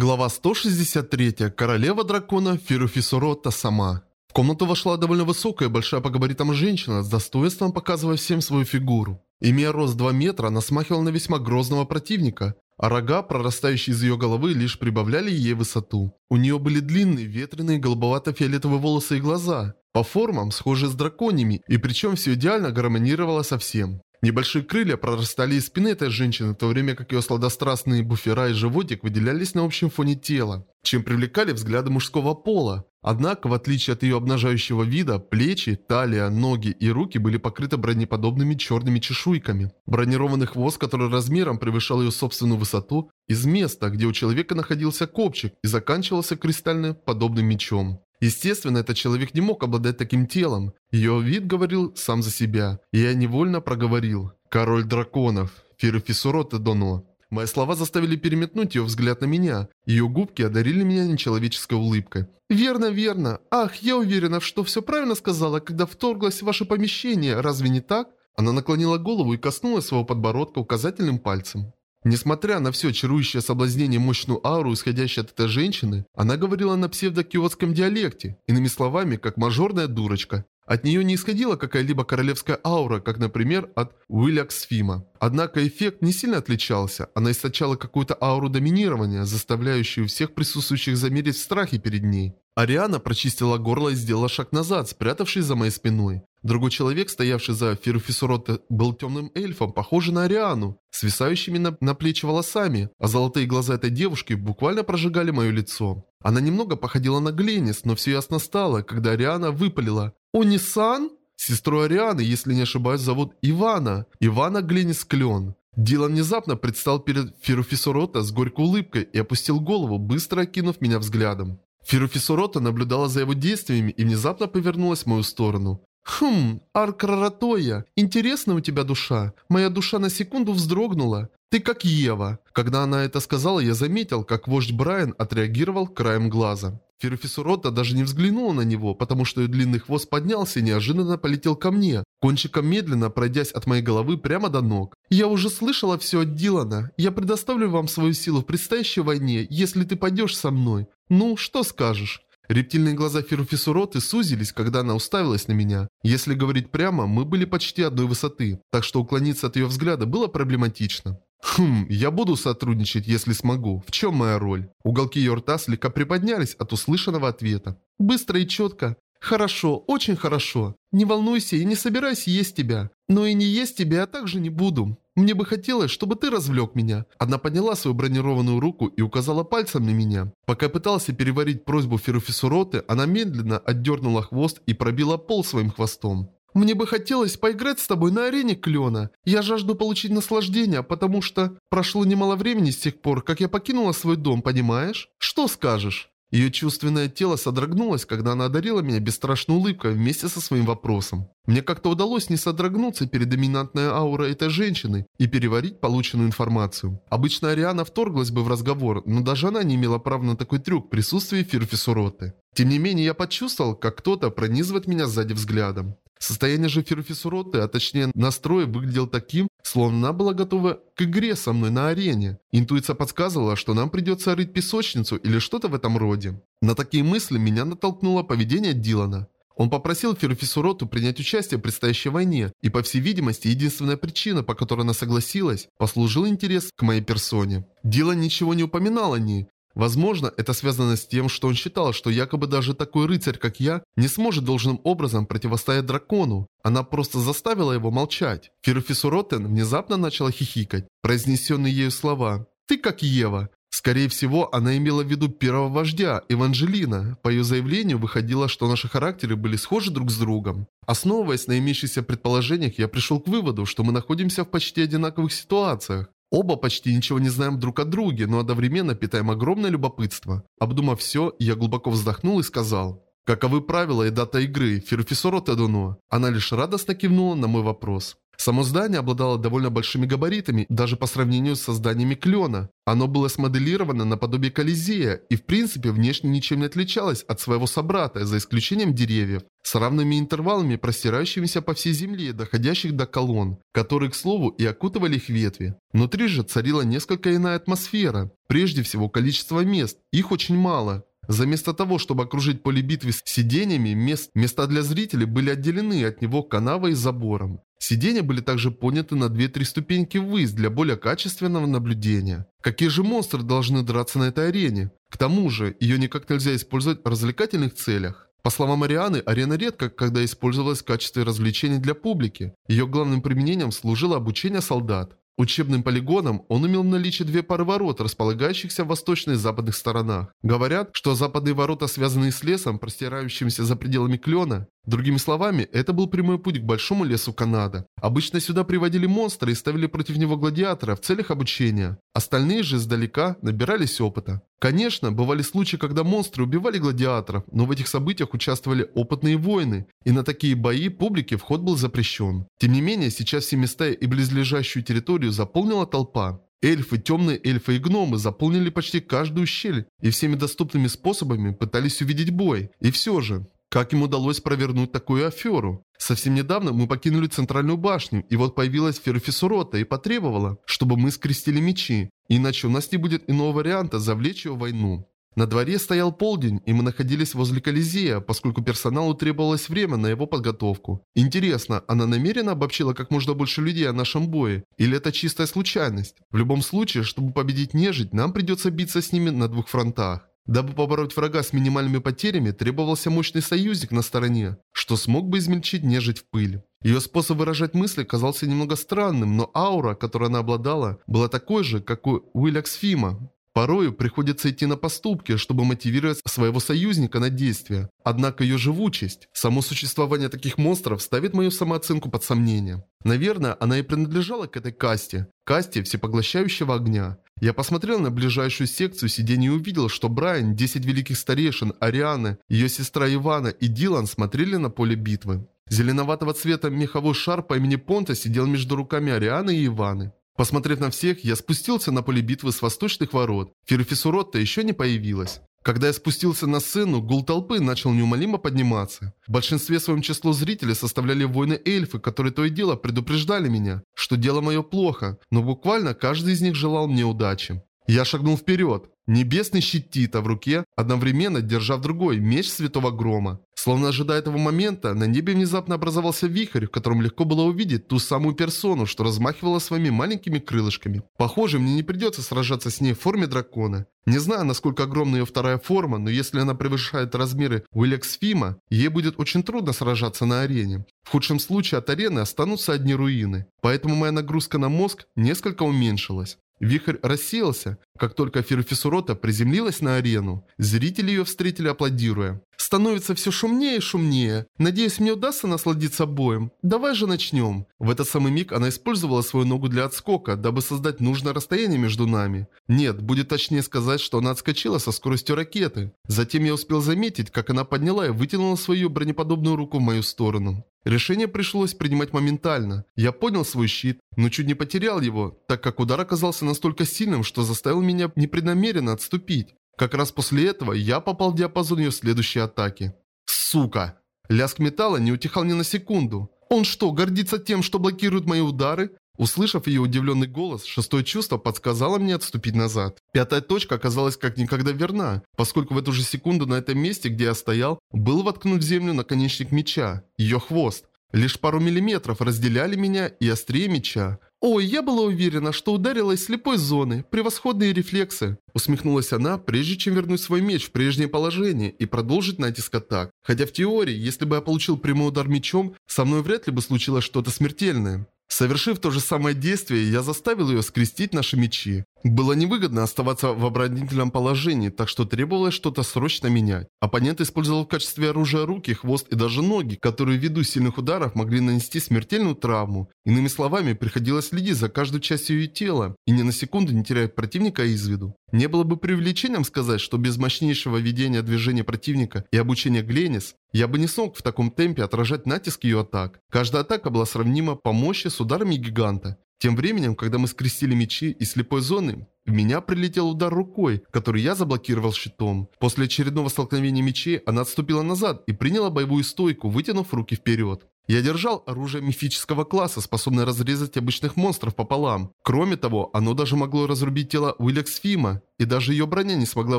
Глава 163. Королева дракона Фируфисурота сама. В комнату вошла довольно высокая, большая по габаритам женщина, с достоинством показывая всем свою фигуру. Имея рост 2 метра, она смахивала на весьма грозного противника, а рога, прорастающие из ее головы, лишь прибавляли ей высоту. У нее были длинные, ветреные, голубовато-фиолетовые волосы и глаза, по формам схожие с драконьями, и причем все идеально гармонировало со всем. Небольшие крылья прорастали из спины этой женщины, в то время как ее сладострастные буфера и животик выделялись на общем фоне тела, чем привлекали взгляды мужского пола. Однако, в отличие от ее обнажающего вида, плечи, талия, ноги и руки были покрыты бронеподобными черными чешуйками. Бронированный хвост, который размером превышал ее собственную высоту, из места, где у человека находился копчик и заканчивался кристально подобным мечом. Естественно, этот человек не мог обладать таким телом. Ее вид говорил сам за себя. Я невольно проговорил. «Король драконов. Фирфисуроте Доно». Мои слова заставили переметнуть ее взгляд на меня. Ее губки одарили меня нечеловеческой улыбкой. «Верно, верно. Ах, я уверена, что все правильно сказала, когда вторглась в ваше помещение. Разве не так?» Она наклонила голову и коснулась своего подбородка указательным пальцем. Несмотря на все чарующее соблазнение мощную ауру, исходящую от этой женщины, она говорила на псевдокиотском диалекте, иными словами, как мажорная дурочка. От нее не исходила какая-либо королевская аура, как, например, от Уилляксфима. Однако эффект не сильно отличался. Она источала какую-то ауру доминирования, заставляющую всех присутствующих замереть в страхе перед ней. Ариана прочистила горло и сделала шаг назад, спрятавшись за моей спиной. Другой человек, стоявший за Фирфисурот, был темным эльфом, похожий на Ариану, свисающими на, на плечи волосами, а золотые глаза этой девушки буквально прожигали мое лицо. Она немного походила на Гленнис, но все ясно стало, когда Ариана выпалила «Онисан?» Сестру Арианы, если не ошибаюсь, зовут Ивана. Ивана Гленнис Клен. Дилан внезапно предстал перед Фируфисурота с горькой улыбкой и опустил голову, быстро окинув меня взглядом. Фируфисурота наблюдала за его действиями и внезапно повернулась в мою сторону. «Хм, Аркраратоя, интересная у тебя душа. Моя душа на секунду вздрогнула. Ты как Ева». Когда она это сказала, я заметил, как вождь Брайан отреагировал краем глаза. Ферфисурота даже не взглянула на него, потому что ее длинный хвост поднялся и неожиданно полетел ко мне, кончиком медленно пройдясь от моей головы прямо до ног. «Я уже слышала все от Дилана. Я предоставлю вам свою силу в предстоящей войне, если ты пойдешь со мной. Ну, что скажешь?» Рептильные глаза Фируфисуроты сузились, когда она уставилась на меня. Если говорить прямо, мы были почти одной высоты, так что уклониться от ее взгляда было проблематично. Хм, я буду сотрудничать, если смогу. В чем моя роль? Уголки ее рта слегка приподнялись от услышанного ответа. Быстро и четко. Хорошо, очень хорошо. Не волнуйся и не собирайся есть тебя. Но и не есть тебя я также не буду. Мне бы хотелось, чтобы ты развлек меня. Она подняла свою бронированную руку и указала пальцем на меня. Пока я пытался переварить просьбу Феруфисуроты, она медленно отдернула хвост и пробила пол своим хвостом. Мне бы хотелось поиграть с тобой на арене Клена. Я жажду получить наслаждение, потому что прошло немало времени с тех пор, как я покинула свой дом, понимаешь? Что скажешь? Ее чувственное тело содрогнулось, когда она одарила меня бесстрашной улыбкой вместе со своим вопросом. Мне как-то удалось не содрогнуться перед доминантной аурой этой женщины и переварить полученную информацию. Обычно Ариана вторглась бы в разговор, но даже она не имела права на такой трюк в присутствии Фирфисуроты. Тем не менее, я почувствовал, как кто-то пронизывает меня сзади взглядом. Состояние же Фирфисуроты, а точнее настрой, выглядел таким, словно она была готова к игре со мной на арене. Интуиция подсказывала, что нам придется рыть песочницу или что-то в этом роде. На такие мысли меня натолкнуло поведение Дилана. Он попросил Ферфисуроту принять участие в предстоящей войне, и по всей видимости единственная причина, по которой она согласилась, послужил интерес к моей персоне. Дилан ничего не упоминал о ней, Возможно, это связано с тем, что он считал, что якобы даже такой рыцарь, как я, не сможет должным образом противостоять дракону. Она просто заставила его молчать. Фирфисуротен внезапно начала хихикать, произнесенные ею слова. «Ты как Ева». Скорее всего, она имела в виду первого вождя, Эванжелина. По ее заявлению выходило, что наши характеры были схожи друг с другом. Основываясь на имеющихся предположениях, я пришел к выводу, что мы находимся в почти одинаковых ситуациях. Оба почти ничего не знаем друг о друге, но одновременно питаем огромное любопытство. Обдумав все, я глубоко вздохнул и сказал. Каковы правила и дата игры, Ферфисоро Тедуно? Она лишь радостно кивнула на мой вопрос. Само здание обладало довольно большими габаритами, даже по сравнению со зданиями Клена. Оно было смоделировано наподобие Колизея и в принципе внешне ничем не отличалось от своего собрата, за исключением деревьев, с равными интервалами, простирающимися по всей земле, доходящих до колонн, которые, к слову, и окутывали их ветви. Внутри же царила несколько иная атмосфера. Прежде всего, количество мест, их очень мало. Заместо того, чтобы окружить поле битвы с сидениями, мест, места для зрителей были отделены от него канавой и забором. Сиденья были также поняты на 2-3 ступеньки ввысь для более качественного наблюдения. Какие же монстры должны драться на этой арене? К тому же, ее никак нельзя использовать в развлекательных целях. По словам Арианы, арена редко когда использовалась в качестве развлечения для публики. Ее главным применением служило обучение солдат. Учебным полигоном он имел в наличии две пары ворот, располагающихся в восточной и западных сторонах. Говорят, что западные ворота связаны с лесом, простирающимся за пределами клена. Другими словами, это был прямой путь к большому лесу Канада. Обычно сюда приводили монстра и ставили против него гладиатора в целях обучения. Остальные же издалека набирались опыта. Конечно, бывали случаи, когда монстры убивали гладиаторов, но в этих событиях участвовали опытные воины, и на такие бои публике вход был запрещен. Тем не менее, сейчас все места и близлежащую территорию заполнила толпа. Эльфы, темные эльфы и гномы заполнили почти каждую щель и всеми доступными способами пытались увидеть бой. И все же, как им удалось провернуть такую аферу? Совсем недавно мы покинули центральную башню, и вот появилась Ферфисурота и потребовала, чтобы мы скрестили мечи, иначе у нас не будет иного варианта завлечь ее в войну. На дворе стоял полдень, и мы находились возле Колизея, поскольку персоналу требовалось время на его подготовку. Интересно, она намеренно обобщила как можно больше людей о нашем бое, или это чистая случайность? В любом случае, чтобы победить нежить, нам придется биться с ними на двух фронтах. Дабы побороть врага с минимальными потерями, требовался мощный союзник на стороне, что смог бы измельчить нежить в пыль. Ее способ выражать мысли казался немного странным, но аура, которой она обладала, была такой же, как у Уилляксфима. Порою приходится идти на поступки, чтобы мотивировать своего союзника на действия. Однако ее живучесть, само существование таких монстров ставит мою самооценку под сомнение. Наверное, она и принадлежала к этой касте, касте всепоглощающего огня. Я посмотрел на ближайшую секцию сидений и увидел, что Брайан, 10 великих старейшин, Ариана, ее сестра Ивана и Дилан смотрели на поле битвы. Зеленоватого цвета меховой шар по имени Понта сидел между руками Арианы и Иваны. Посмотрев на всех, я спустился на поле битвы с восточных ворот. Ферфисуротта еще не появилась. Когда я спустился на сцену, гул толпы начал неумолимо подниматься. В большинстве своем число зрителей составляли воины-эльфы, которые то и дело предупреждали меня, что дело мое плохо, но буквально каждый из них желал мне удачи. Я шагнул вперед. Небесный щит Тита в руке, одновременно держа в другой меч Святого Грома. Словно ожидая этого момента, на небе внезапно образовался вихрь, в котором легко было увидеть ту самую персону, что размахивала своими маленькими крылышками. Похоже, мне не придется сражаться с ней в форме дракона. Не знаю, насколько огромна ее вторая форма, но если она превышает размеры Уиллексфима, ей будет очень трудно сражаться на арене. В худшем случае от арены останутся одни руины. Поэтому моя нагрузка на мозг несколько уменьшилась. Вихрь рассеялся, как только Ферфисурота приземлилась на арену. Зрители ее встретили аплодируя. Становится все шумнее и шумнее. Надеюсь, мне удастся насладиться боем. Давай же начнем. В этот самый миг она использовала свою ногу для отскока, дабы создать нужное расстояние между нами. Нет, будет точнее сказать, что она отскочила со скоростью ракеты. Затем я успел заметить, как она подняла и вытянула свою бронеподобную руку в мою сторону. Решение пришлось принимать моментально. Я поднял свой щит, но чуть не потерял его, так как удар оказался настолько сильным, что заставил меня непреднамеренно отступить. Как раз после этого я попал в диапазон ее следующей атаки. Сука! Лязг металла не утихал ни на секунду. Он что, гордится тем, что блокирует мои удары? Услышав ее удивленный голос, шестое чувство подсказало мне отступить назад. Пятая точка оказалась как никогда верна, поскольку в эту же секунду на этом месте, где я стоял, был воткнут в землю наконечник меча, ее хвост. Лишь пару миллиметров разделяли меня и острие меча. «Ой, я была уверена, что ударила из слепой зоны. Превосходные рефлексы!» Усмехнулась она, прежде чем вернуть свой меч в прежнее положение и продолжить натиск атак. Хотя в теории, если бы я получил прямой удар мечом, со мной вряд ли бы случилось что-то смертельное. Совершив то же самое действие, я заставил ее скрестить наши мечи. Было невыгодно оставаться в оборонительном положении, так что требовалось что-то срочно менять. Оппонент использовал в качестве оружия руки, хвост и даже ноги, которые ввиду сильных ударов могли нанести смертельную травму. Иными словами, приходилось следить за каждой частью ее тела и ни на секунду не терять противника из виду. Не было бы привлечением сказать, что без мощнейшего ведения движения противника и обучения Гленис, я бы не смог в таком темпе отражать натиск ее атак. Каждая атака была сравнима по мощи с ударами гиганта. Тем временем, когда мы скрестили мечи из слепой зоны, в меня прилетел удар рукой, который я заблокировал щитом. После очередного столкновения мечей она отступила назад и приняла боевую стойку, вытянув руки вперед. Я держал оружие мифического класса, способное разрезать обычных монстров пополам. Кроме того, оно даже могло разрубить тело Уиллекс Фима, и даже ее броня не смогла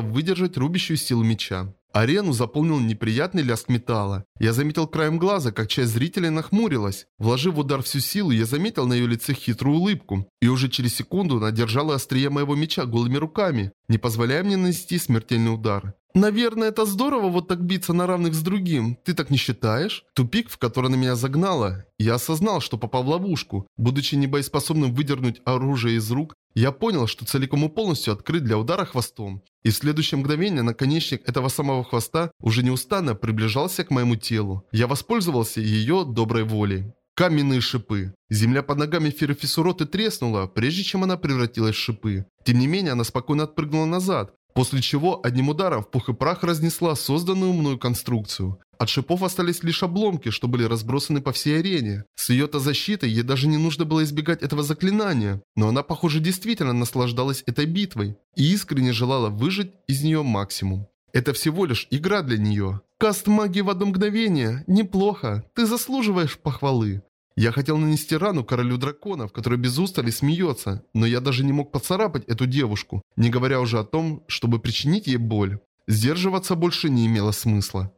выдержать рубящую силу меча. Арену заполнил неприятный лязг металла. Я заметил краем глаза, как часть зрителей нахмурилась. Вложив в удар всю силу, я заметил на ее лице хитрую улыбку. И уже через секунду она держала острие моего меча голыми руками, не позволяя мне нанести смертельный удар. «Наверное, это здорово вот так биться на равных с другим. Ты так не считаешь?» Тупик, в который она меня загнала. Я осознал, что попал в ловушку. Будучи небоеспособным выдернуть оружие из рук, я понял, что целиком и полностью открыт для удара хвостом. И в следующее мгновение наконечник этого самого хвоста уже неустанно приближался к моему телу. Я воспользовался ее доброй волей. Каменные шипы. Земля под ногами Феррофисуроты треснула, прежде чем она превратилась в шипы. Тем не менее, она спокойно отпрыгнула назад, После чего одним ударом в пух и прах разнесла созданную мною конструкцию. От шипов остались лишь обломки, что были разбросаны по всей арене. С ее-то защитой ей даже не нужно было избегать этого заклинания, но она, похоже, действительно наслаждалась этой битвой и искренне желала выжить из нее максимум. Это всего лишь игра для нее. Каст магии в одно мгновение. Неплохо. Ты заслуживаешь похвалы. Я хотел нанести рану королю драконов, который без устали смеется, но я даже не мог поцарапать эту девушку, не говоря уже о том, чтобы причинить ей боль. Сдерживаться больше не имело смысла.